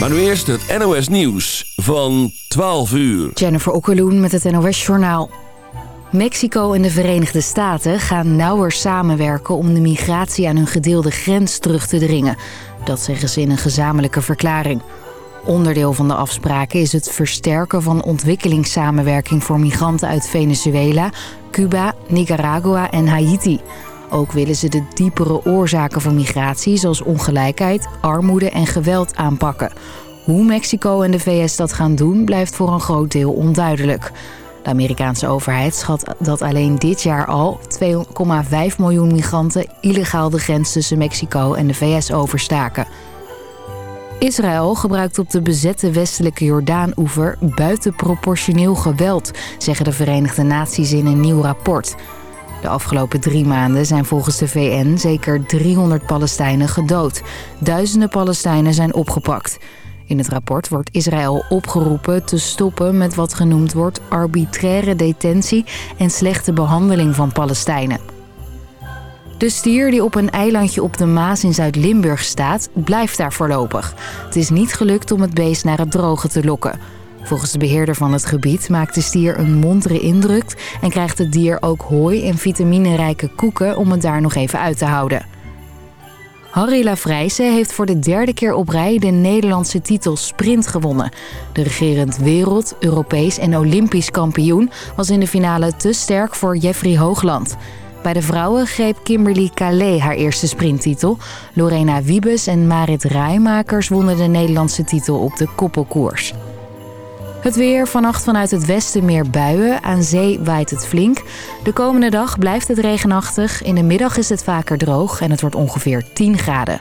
Maar nu eerst het NOS Nieuws van 12 uur. Jennifer Okkeloen met het NOS Journaal. Mexico en de Verenigde Staten gaan nauwer samenwerken... om de migratie aan hun gedeelde grens terug te dringen. Dat zeggen ze in een gezamenlijke verklaring. Onderdeel van de afspraken is het versterken van ontwikkelingssamenwerking... voor migranten uit Venezuela, Cuba, Nicaragua en Haiti... Ook willen ze de diepere oorzaken van migratie... zoals ongelijkheid, armoede en geweld aanpakken. Hoe Mexico en de VS dat gaan doen... blijft voor een groot deel onduidelijk. De Amerikaanse overheid schat dat alleen dit jaar al 2,5 miljoen migranten illegaal de grens tussen Mexico en de VS overstaken. Israël gebruikt op de bezette westelijke Jordaan-oever buitenproportioneel geweld, zeggen de Verenigde Naties in een nieuw rapport. De afgelopen drie maanden zijn volgens de VN zeker 300 Palestijnen gedood. Duizenden Palestijnen zijn opgepakt. In het rapport wordt Israël opgeroepen te stoppen met wat genoemd wordt arbitraire detentie en slechte behandeling van Palestijnen. De stier die op een eilandje op de Maas in Zuid-Limburg staat, blijft daar voorlopig. Het is niet gelukt om het beest naar het droge te lokken. Volgens de beheerder van het gebied maakt de stier een montere indruk... en krijgt het dier ook hooi en vitaminerijke koeken om het daar nog even uit te houden. Harry Lafrijse heeft voor de derde keer op rij de Nederlandse titel Sprint gewonnen. De regerend wereld, Europees en Olympisch kampioen was in de finale te sterk voor Jeffrey Hoogland. Bij de vrouwen greep Kimberly Calais haar eerste sprinttitel. Lorena Wiebes en Marit Rijmakers wonnen de Nederlandse titel op de koppelkoers. Het weer, vannacht vanuit het westen meer buien. Aan zee waait het flink. De komende dag blijft het regenachtig. In de middag is het vaker droog en het wordt ongeveer 10 graden.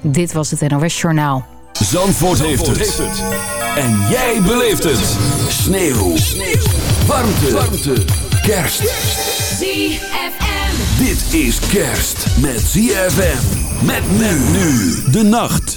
Dit was het NOS Journaal. Zandvoort, heeft, het. En jij beleeft het. Sneeuw. Sneeuw. Warmte. Warmte. Kerst. ZFM. Dit is kerst met ZFM. Met men nu de nacht.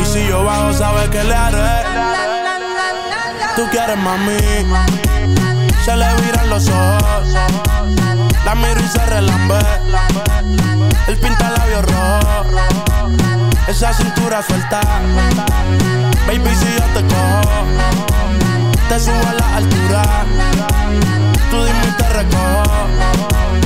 Y si yo bajo, sabes que le haré. Tú quieres mami. Se le viran los ojos. La miro y se relambe. El pinta labios rojo esa cintura suelta. Baby, si yo te cojo, te subo a la altura. Tú dime y te recojo.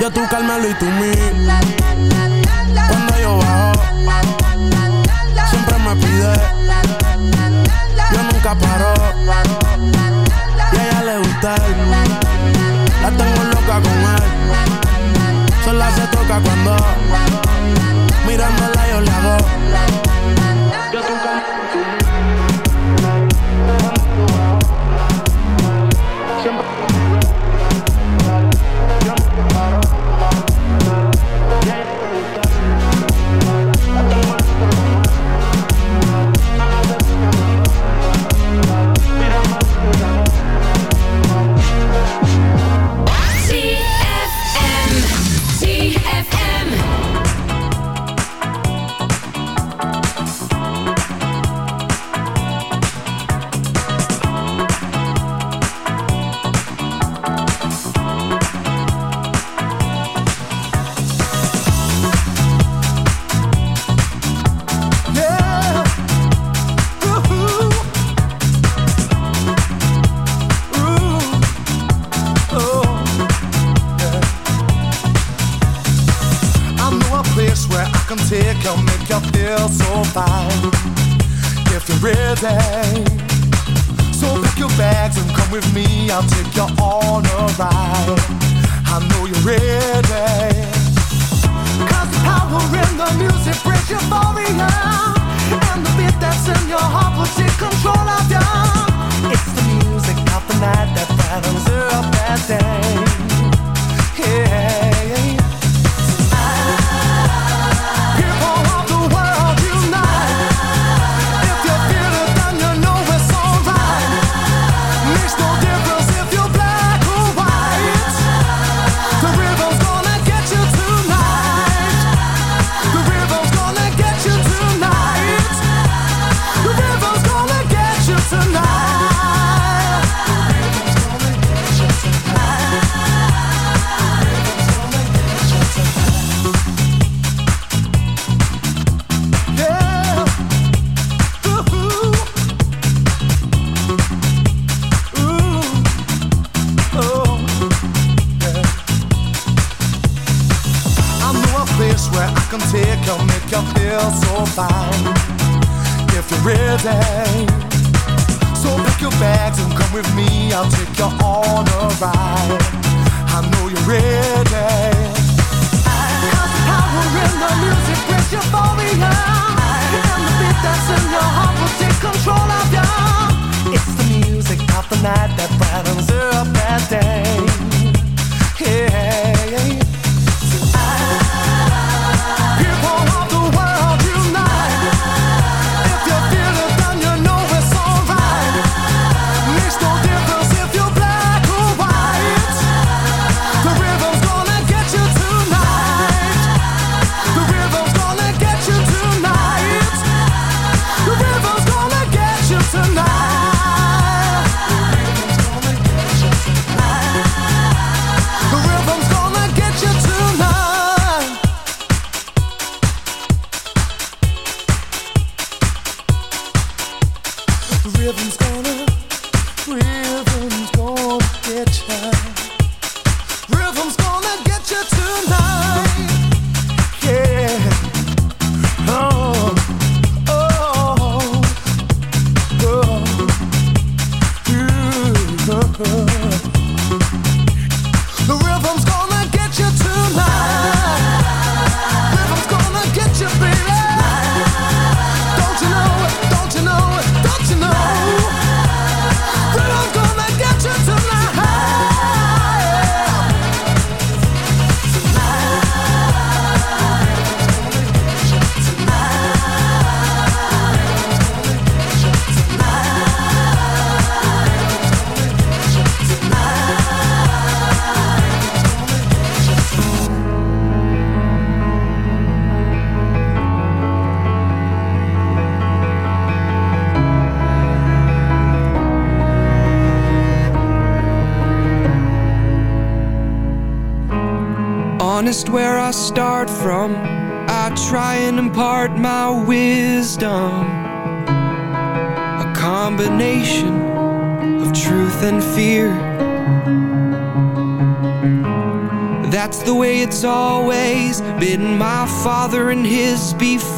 yo tú Carmelo y tú mí.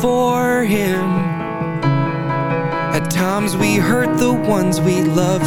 for him. At times we hurt the ones we love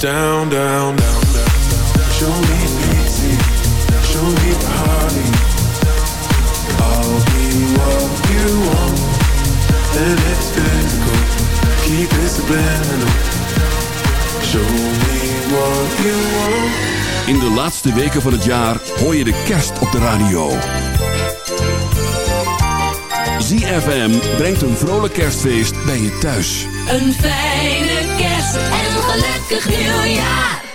down, down, down, down. Show me pity, show me party. I'll be what you want, and it's physical. Keep it subliminal. Show me what you want. In de laatste weken van het jaar hoor je de kerst op de radio. ZFM brengt een vrolijk kerstfeest bij je thuis. Een fijne kerst en gelukkig nieuwjaar.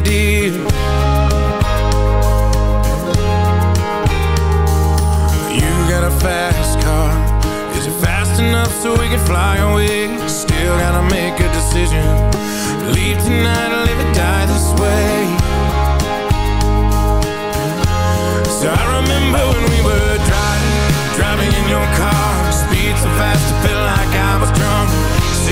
What You got a fast car. Is it fast enough so we can fly away? Still gotta make a decision. Leave tonight or live and die this way. So I remember when we were driving Driving in your car. Speed so fast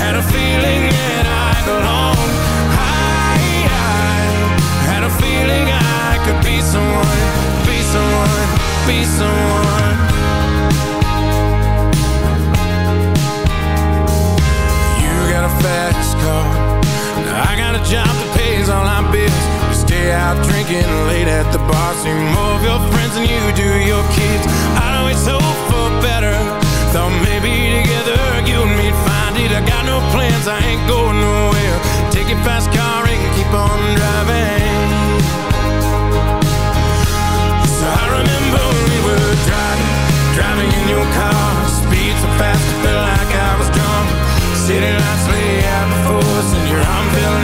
had a feeling that I belonged I, I had a feeling I could be someone Be someone, be someone. You got a fast car. I got a job that pays all our bills. We stay out drinking late at the bar. See more of your friends than you do your kids. I always hope for better ain't going nowhere. Take your fast car and keep on driving. So I remember we were driving Driving in your car. Speed so fast I felt like I was drunk. City lights lay out before us And your arm felt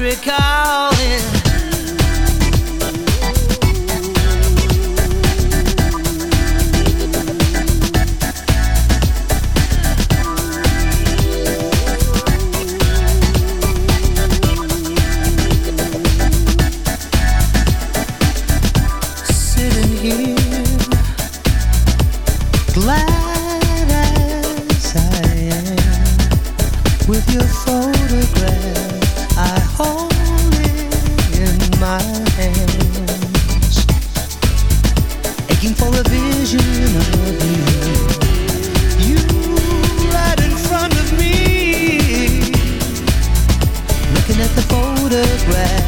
I aching for a vision of you. You right in front of me, looking at the photograph.